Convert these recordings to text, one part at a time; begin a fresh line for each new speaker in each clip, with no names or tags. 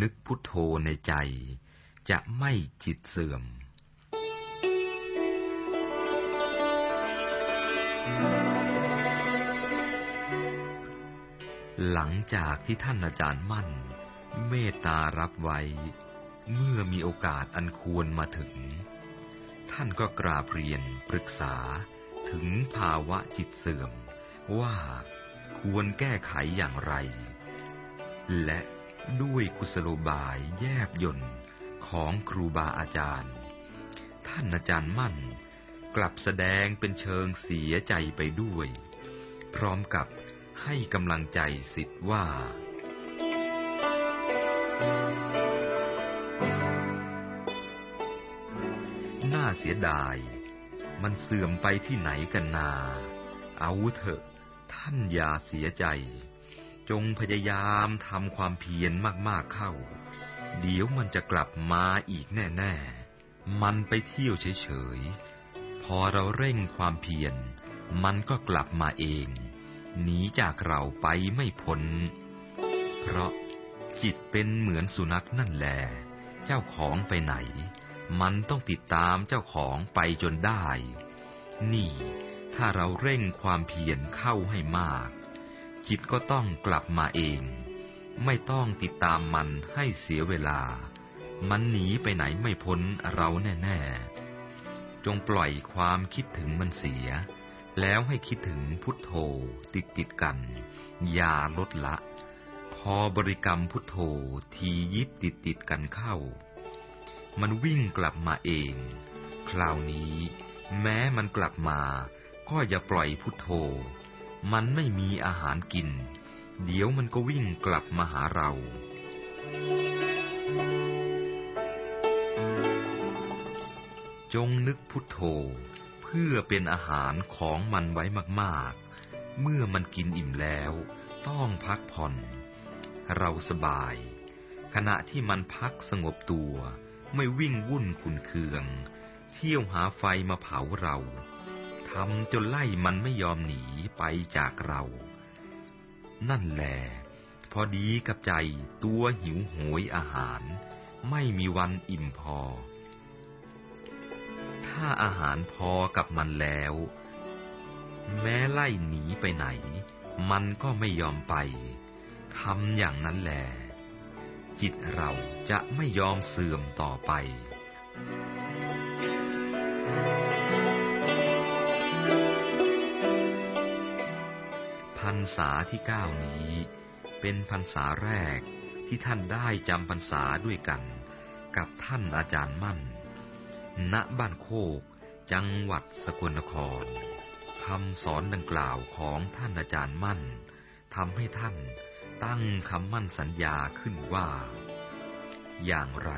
นึกพุทโธในใจ จะไม่จิตเสื่อม หลังจากที่ท่านอาจารย์มั่น เมตตารับไว้ เมื่อมีโอกาสอันควรมาถึง ท่านก็กราบเรียนปรึกษาถึงภาวะจิตเสื่อม ว่าควรแก้ไขอย่างไร และ ด้วยกุศโลบายแยบยนต์ของครูบาอาจารย์ ท่านอาจารย์มั่น กลับแสดงเป็นเชิงเสียใจไปด้วย พร้อมกับให้กำลังใจสิทธิ์ว่า น่าเสียดาย มันเสื่อมไปที่ไหนกันนา เอาเถอะ ท่านอย่าเสียใจ จงพยายามทำความเพียรมากๆเข้า เดี๋ยวมันจะกลับมาอีกแน่ๆ มันไปเที่ยวเฉยๆ พอเราเร่งความเพียร มันก็กลับมาเอง หนีจากเราไปไม่พ้น เพราะจิตเป็นเหมือนสุนัขนั่นแหละ เจ้าของไปไหน มันต้องติดตามเจ้าของไปจนได้ นี่ ถ้าเราเร่งความเพียรเข้าให้มาก จิตก็ต้องกลับมาเอง ไม่ต้องติดตามมันให้เสียเวลา มันหนีไปไหนไม่พ้นเราแน่ๆ จงปล่อยความคิดถึงมันเสีย แล้วให้คิดถึงพุทโธติดติดกัน อย่าลดละ พอบริกรรมพุทโธทียิบติดติดกันเข้า มันวิ่งกลับมาเอง คราวนี้ แม้มันกลับมา ก็อย่าปล่อยพุทโธ มันไม่มีอาหารกิน เดี๋ยวมันก็วิ่งกลับมาหาเรา จงนึกพุทโธ เพื่อเป็นอาหารของมันไว้มากๆ เมื่อมันกินอิ่มแล้ว ต้องพักผ่อน เราสบาย ขณะที่มันพักสงบตัว ไม่วิ่งวุ่นขุนเคือง เที่ยวหาไฟมาเผาเราำจนไล่มันไม่ยอมหนีไปจากเรา นั่นแหละพอดีกับใจตัวหิวโหยอาหาร ไม่มีวันอิ่มพอ ถ้าอาหารพอกับมันแล้ว แม้ไล่หนีไปไหน มันก็ไม่ยอมไปทำอย่างนั้นแหละจิตเราจะไม่ยอมเสื่อมต่อไป รษาที่เก้านี้ เป็นพรรษาแรกที่ท่านได้จำพรรษาด้วยกัน กับท่านอาจารย์มั่น ณบ้านโคก จังหวัดสกลนครคำสอนดังกล่าวของท่านอาจารย์มั่นทำให้ท่านตั้งคำมั่นสัญญาขึ้นว่า อย่างไร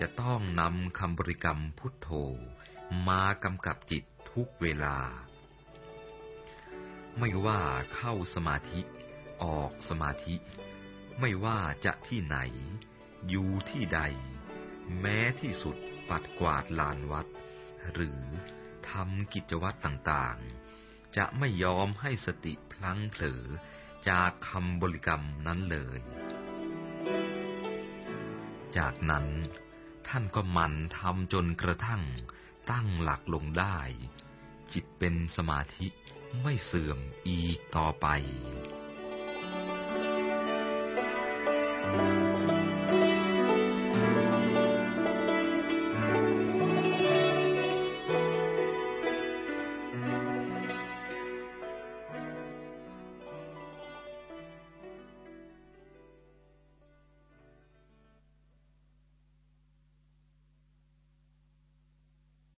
จะต้องนำคำบริกรรมพุทโธมากำกับจิตทุกเวลา ไม่ว่าเข้าสมาธิ ออกสมาธิ ไม่ว่าจะที่ไหน อยู่ที่ใด แม้ที่สุดปัดกวาดลานวัด หรือทำกิจวัตรต่างๆ จะไม่ยอมให้สติพลังเผลอจากคำบริกรรมนั้นเลย จากนั้นท่านก็มันทำจนกระทั่งตั้งหลักลงได้ จิตเป็นสมาธิ ไม่เสื่อมอีกต่อไป